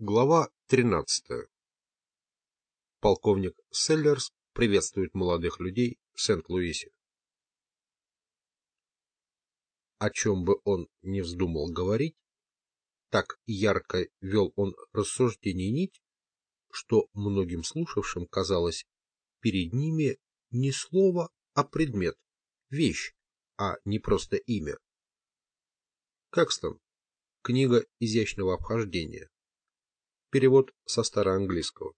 Глава 13. Полковник Селлерс приветствует молодых людей в Сент-Луисе. О чем бы он ни вздумал говорить, так ярко вел он рассуждение нить, что многим слушавшим казалось, перед ними не слово, а предмет, вещь, а не просто имя. Кэкстон. Книга изящного обхождения. Перевод со староанглийского.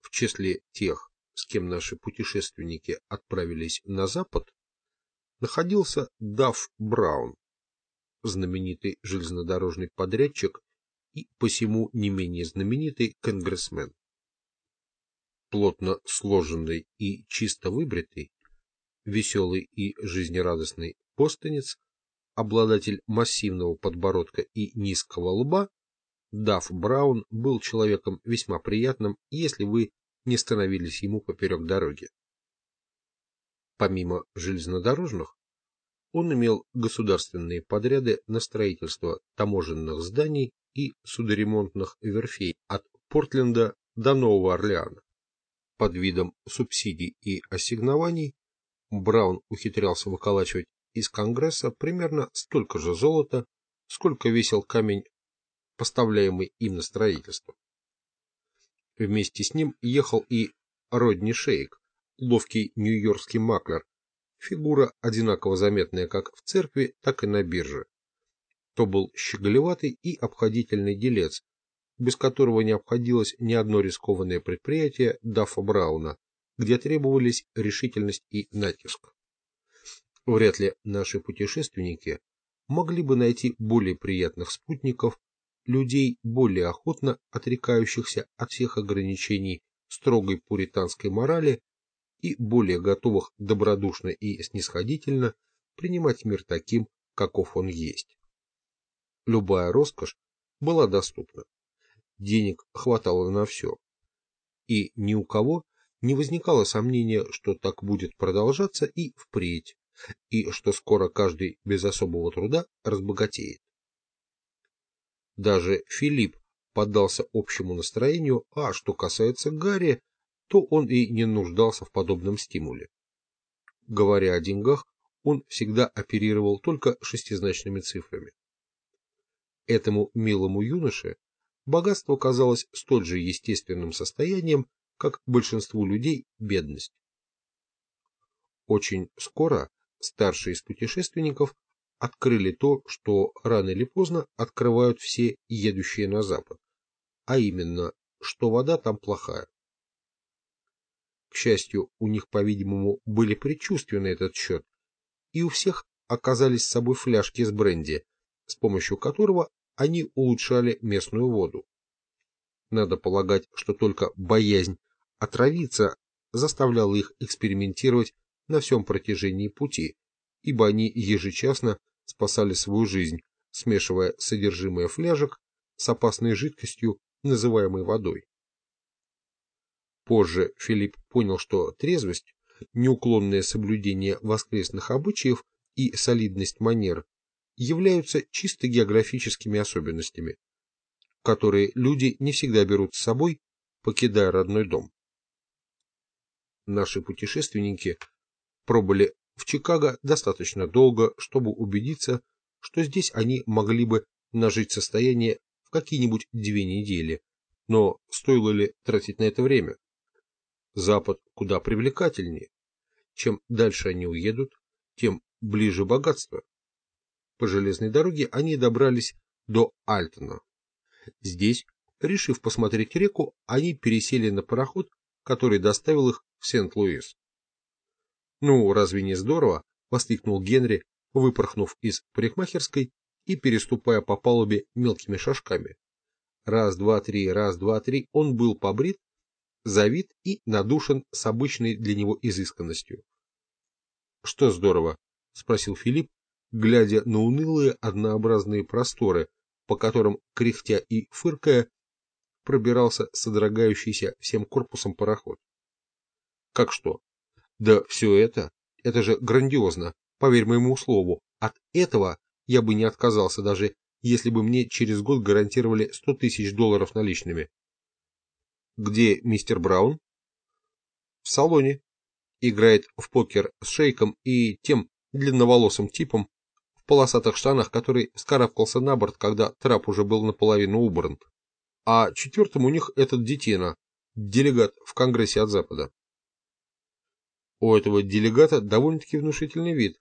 В числе тех, с кем наши путешественники отправились на запад, находился Дафф Браун, знаменитый железнодорожный подрядчик и посему не менее знаменитый конгрессмен. Плотно сложенный и чисто выбритый, веселый и жизнерадостный Бостонец, обладатель массивного подбородка и низкого лба, Дафф Браун был человеком весьма приятным, если вы не становились ему поперек дороги. Помимо железнодорожных, он имел государственные подряды на строительство таможенных зданий и судоремонтных верфей от Портленда до Нового Орлеана. Под видом субсидий и ассигнований Браун ухитрялся выколачивать из Конгресса примерно столько же золота, сколько весил камень, поставляемый им на строительство. Вместе с ним ехал и Родни Шейк, ловкий нью-йоркский маклер, фигура одинаково заметная как в церкви, так и на бирже. То был щеголеватый и обходительный делец, без которого не обходилось ни одно рискованное предприятие Даффа Брауна, где требовались решительность и натиск. Вряд ли наши путешественники могли бы найти более приятных спутников, людей, более охотно отрекающихся от всех ограничений строгой пуританской морали и более готовых добродушно и снисходительно принимать мир таким, каков он есть. Любая роскошь была доступна. Денег хватало на все. И ни у кого не возникало сомнения, что так будет продолжаться и впредь, и что скоро каждый без особого труда разбогатеет. Даже Филипп поддался общему настроению, а что касается Гарри, то он и не нуждался в подобном стимуле. Говоря о деньгах, он всегда оперировал только шестизначными цифрами. Этому милому юноше богатство казалось столь же естественным состоянием, как большинству людей бедность. Очень скоро старшие из путешественников открыли то, что рано или поздно открывают все едущие на запад, а именно, что вода там плохая. К счастью, у них, по-видимому, были предчувствия на этот счет, и у всех оказались с собой фляжки с бренди, с помощью которого они улучшали местную воду. Надо полагать, что только боязнь отравиться заставляла их экспериментировать на всем протяжении пути, ибо они ежечасно спасали свою жизнь, смешивая содержимое фляжек с опасной жидкостью, называемой водой. Позже Филипп понял, что трезвость, неуклонное соблюдение воскресных обычаев и солидность манер являются чисто географическими особенностями, которые люди не всегда берут с собой, покидая родной дом. Наши путешественники пробыли в Чикаго достаточно долго, чтобы убедиться, что здесь они могли бы нажить состояние в какие-нибудь две недели, но стоило ли тратить на это время? Запад куда привлекательнее. Чем дальше они уедут, тем ближе богатство. По железной дороге они добрались до Альтона. Здесь, решив посмотреть реку, они пересели на пароход, который доставил их в Сент-Луис. «Ну, разве не здорово?» — воскликнул Генри, выпорхнув из парикмахерской и переступая по палубе мелкими шажками. Раз, два, три, раз, два, три, он был побрит, завит и надушен с обычной для него изысканностью. «Что здорово?» — спросил Филипп, глядя на унылые однообразные просторы, по которым, кряхтя и фыркая, пробирался содрогающийся всем корпусом пароход. «Как что?» Да все это, это же грандиозно, поверь моему слову, от этого я бы не отказался, даже если бы мне через год гарантировали 100 тысяч долларов наличными. Где мистер Браун? В салоне. Играет в покер с шейком и тем длинноволосым типом в полосатых штанах, который скарабкался на борт, когда трап уже был наполовину убран. А четвертым у них этот детина, делегат в Конгрессе от Запада. У этого делегата довольно-таки внушительный вид.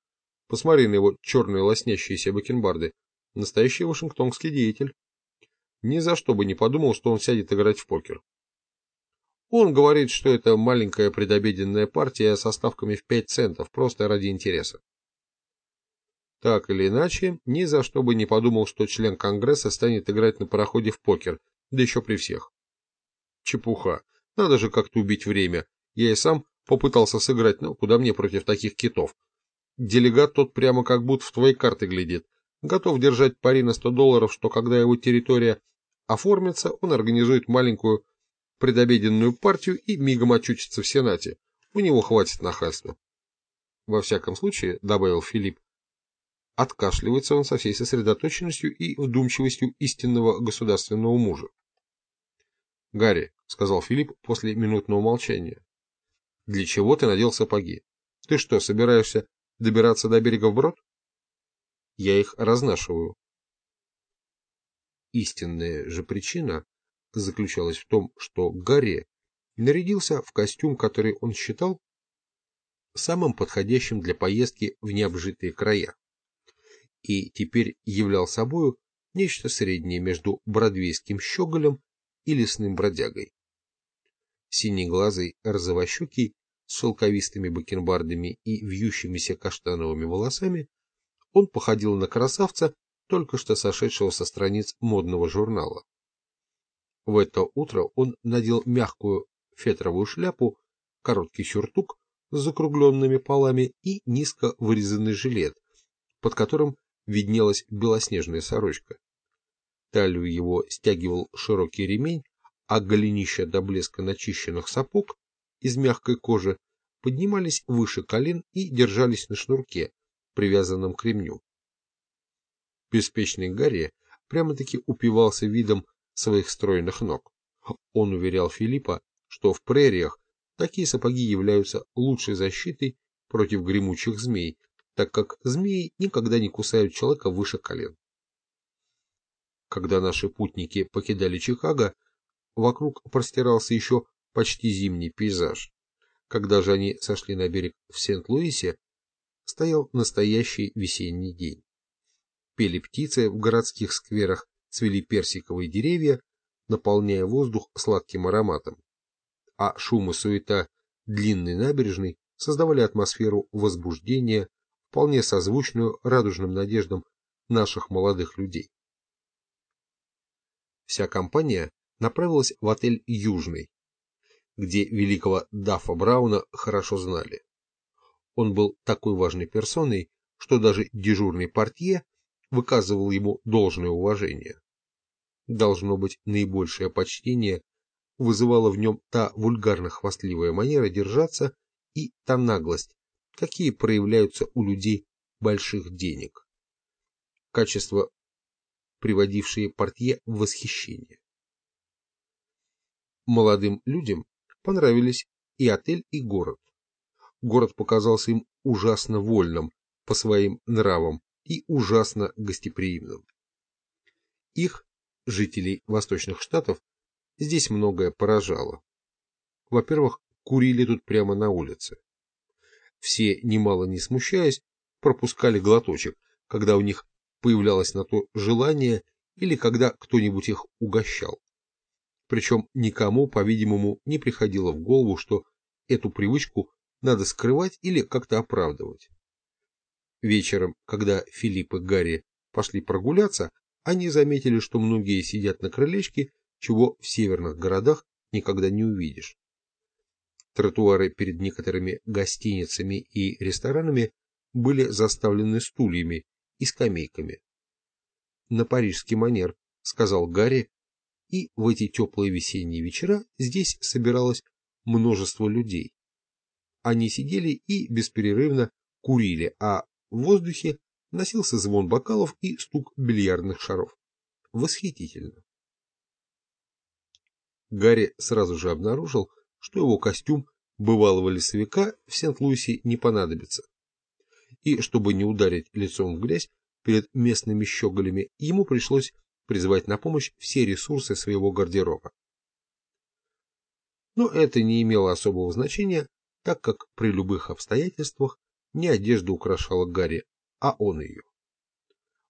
Посмотри на его черные лоснящиеся бакенбарды. Настоящий вашингтонский деятель. Ни за что бы не подумал, что он сядет играть в покер. Он говорит, что это маленькая предобеденная партия со ставками в 5 центов, просто ради интереса. Так или иначе, ни за что бы не подумал, что член Конгресса станет играть на пароходе в покер, да еще при всех. Чепуха. Надо же как-то убить время. Я и сам попытался сыграть, но куда мне против таких китов. Делегат тот прямо как будто в твои карты глядит. Готов держать пари на 100 долларов, что когда его территория оформится, он организует маленькую предобеденную партию и мигом очутится в Сенате. У него хватит нахальства. Во всяком случае, добавил Филипп, откашливается он со всей сосредоточенностью и вдумчивостью истинного государственного мужа. «Гарри», — сказал Филипп после минутного молчания, — «для чего ты надел сапоги? Ты что, собираешься добираться до берега вброд?» «Я их разнашиваю». Истинная же причина заключалась в том, что Гарри нарядился в костюм, который он считал самым подходящим для поездки в необжитые края, и теперь являл собою нечто среднее между бродвейским щеголем и лесным бродягой. Синеглазый, розовощекий, с шелковистыми бакенбардами и вьющимися каштановыми волосами, он походил на красавца, только что сошедшего со страниц модного журнала. В это утро он надел мягкую фетровую шляпу, короткий сюртук с закругленными полами и низко вырезанный жилет, под которым виднелась белоснежная сорочка. Талию его стягивал широкий ремень, а голенища до блеска начищенных сапог из мягкой кожи поднимались выше колен и держались на шнурке, привязанном к ремню. Беспечный Гарри прямо-таки упивался видом своих стройных ног. Он уверял Филиппа, что в прериях такие сапоги являются лучшей защитой против гремучих змей, так как змеи никогда не кусают человека выше колен. Когда наши путники покидали Чикаго, вокруг простирался еще почти зимний пейзаж. Когда же они сошли на берег в Сент-Луисе, стоял настоящий весенний день. Пели птицы в городских скверах, цвели персиковые деревья, наполняя воздух сладким ароматом. А шум и суета длинной набережной создавали атмосферу возбуждения, вполне созвучную радужным надеждам наших молодых людей. Вся компания направилась в отель «Южный», где великого Даффа Брауна хорошо знали. Он был такой важной персоной, что даже дежурный портье выказывал ему должное уважение. Должно быть, наибольшее почтение вызывало в нем та вульгарно-хвастливая манера держаться и та наглость, какие проявляются у людей больших денег. Качество, приводившие портье в восхищение. Молодым людям понравились и отель, и город. Город показался им ужасно вольным по своим нравам и ужасно гостеприимным. Их, жителей восточных штатов, здесь многое поражало. Во-первых, курили тут прямо на улице. Все, немало не смущаясь, пропускали глоточек, когда у них появлялось на то желание или когда кто-нибудь их угощал. Причем никому, по-видимому, не приходило в голову, что эту привычку надо скрывать или как-то оправдывать. Вечером, когда Филипп и Гарри пошли прогуляться, они заметили, что многие сидят на крылечке, чего в северных городах никогда не увидишь. Тротуары перед некоторыми гостиницами и ресторанами были заставлены стульями и скамейками. «На парижский манер», — сказал Гарри, и в эти теплые весенние вечера здесь собиралось множество людей. Они сидели и беспрерывно курили, а В воздухе носился звон бокалов и стук бильярдных шаров. Восхитительно. Гарри сразу же обнаружил, что его костюм бывалого лесовика в Сент-Луисе не понадобится. И чтобы не ударить лицом в грязь перед местными щеголями, ему пришлось призвать на помощь все ресурсы своего гардероба. Но это не имело особого значения, так как при любых обстоятельствах не одежда украшала Гарри, а он ее.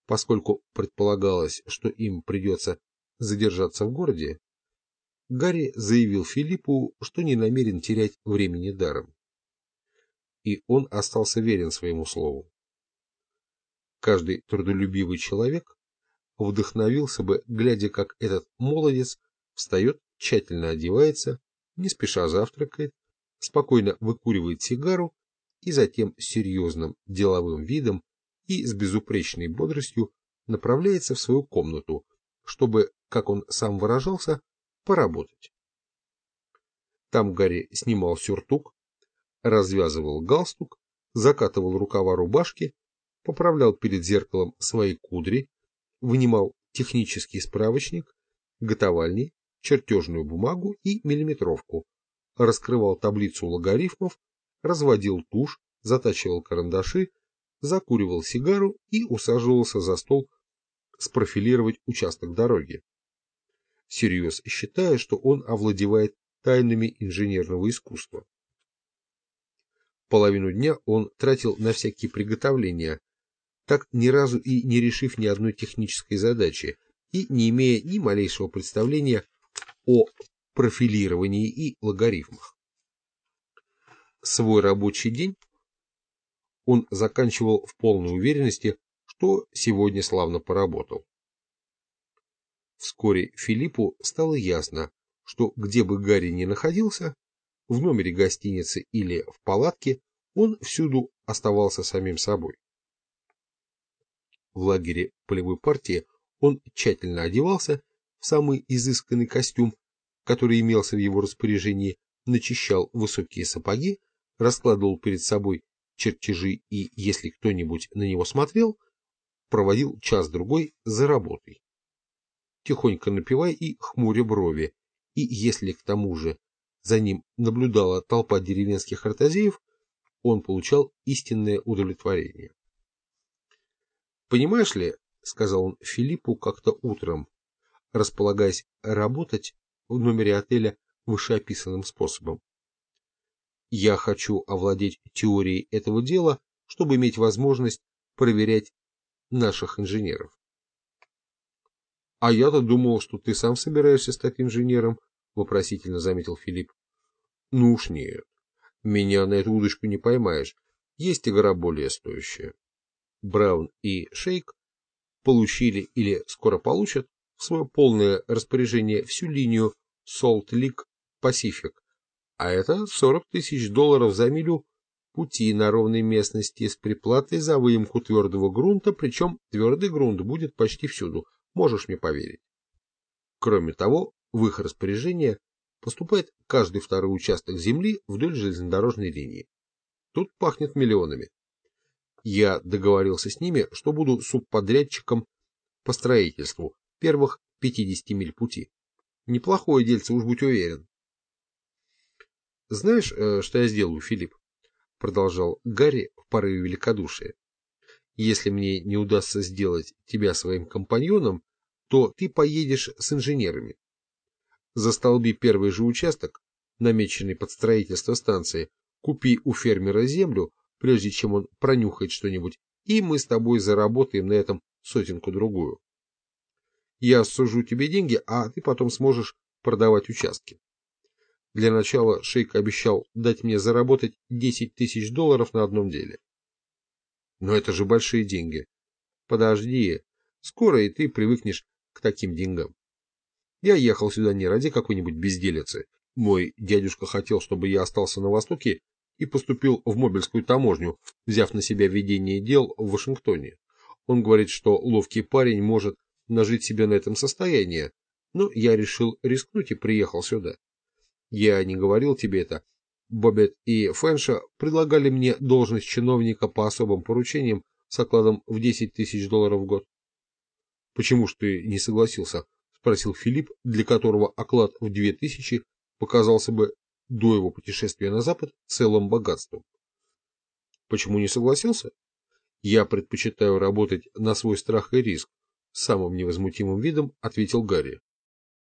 Поскольку предполагалось, что им придется задержаться в городе, Гарри заявил Филиппу, что не намерен терять времени даром. И он остался верен своему слову. Каждый трудолюбивый человек вдохновился бы, глядя, как этот молодец встает, тщательно одевается, не спеша завтракает, спокойно выкуривает сигару и затем серьезным деловым видом и с безупречной бодростью направляется в свою комнату, чтобы, как он сам выражался, поработать. Там Гарри снимал сюртук, развязывал галстук, закатывал рукава рубашки, поправлял перед зеркалом свои кудри, вынимал технический справочник, готовальни, чертежную бумагу и миллиметровку, раскрывал таблицу логарифмов, разводил тушь, затачивал карандаши, закуривал сигару и усаживался за стол спрофилировать участок дороги всерьез считая, что он овладевает тайнами инженерного искусства. Половину дня он тратил на всякие приготовления, так ни разу и не решив ни одной технической задачи и не имея ни малейшего представления о профилировании и логарифмах. Свой рабочий день он заканчивал в полной уверенности, что сегодня славно поработал. Вскоре Филиппу стало ясно, что где бы Гарри ни находился, в номере гостиницы или в палатке, он всюду оставался самим собой. В лагере полевой партии он тщательно одевался в самый изысканный костюм, который имелся в его распоряжении, начищал высокие сапоги, раскладывал перед собой чертежи и, если кто-нибудь на него смотрел, проводил час-другой за работой тихонько напевая и хмуря брови, и если к тому же за ним наблюдала толпа деревенских артазеев, он получал истинное удовлетворение. «Понимаешь ли, — сказал он Филиппу как-то утром, располагаясь работать в номере отеля вышеописанным способом. Я хочу овладеть теорией этого дела, чтобы иметь возможность проверять наших инженеров. А я-то думал, что ты сам собираешься стать инженером, вопросительно заметил Филипп. Ну уж нет. Меня на эту удочку не поймаешь. Есть игра более стоящая. Браун и Шейк получили или скоро получат в свое полное распоряжение всю линию Pacific, а это 40 тысяч долларов за милю пути на ровной местности с приплатой за выемку твердого грунта, причем твердый грунт будет почти всюду, Можешь мне поверить. Кроме того, в их распоряжение поступает каждый второй участок земли вдоль железнодорожной линии. Тут пахнет миллионами. Я договорился с ними, что буду субподрядчиком по строительству первых 50 миль пути. Неплохое дельце, уж будь уверен. Знаешь, э, что я сделаю, Филипп? Продолжал Гарри в порыве великодушия. Если мне не удастся сделать тебя своим компаньоном, то ты поедешь с инженерами. Застолби первый же участок, намеченный под строительство станции, купи у фермера землю, прежде чем он пронюхает что-нибудь, и мы с тобой заработаем на этом сотенку-другую. Я сужу тебе деньги, а ты потом сможешь продавать участки. Для начала Шейк обещал дать мне заработать 10 тысяч долларов на одном деле. Но это же большие деньги. Подожди, скоро и ты привыкнешь к таким деньгам. Я ехал сюда не ради какой-нибудь безделицы. Мой дядюшка хотел, чтобы я остался на Востоке и поступил в Мобильскую таможню, взяв на себя ведение дел в Вашингтоне. Он говорит, что ловкий парень может нажить себе на этом состояние, но я решил рискнуть и приехал сюда. Я не говорил тебе это, Бобет и Фэнша предлагали мне должность чиновника по особым поручениям с окладом в 10 тысяч долларов в год. Почему ж ты не согласился? Спросил Филипп, для которого оклад в 2000 показался бы до его путешествия на Запад целым богатством. Почему не согласился? Я предпочитаю работать на свой страх и риск, самым невозмутимым видом ответил Гарри.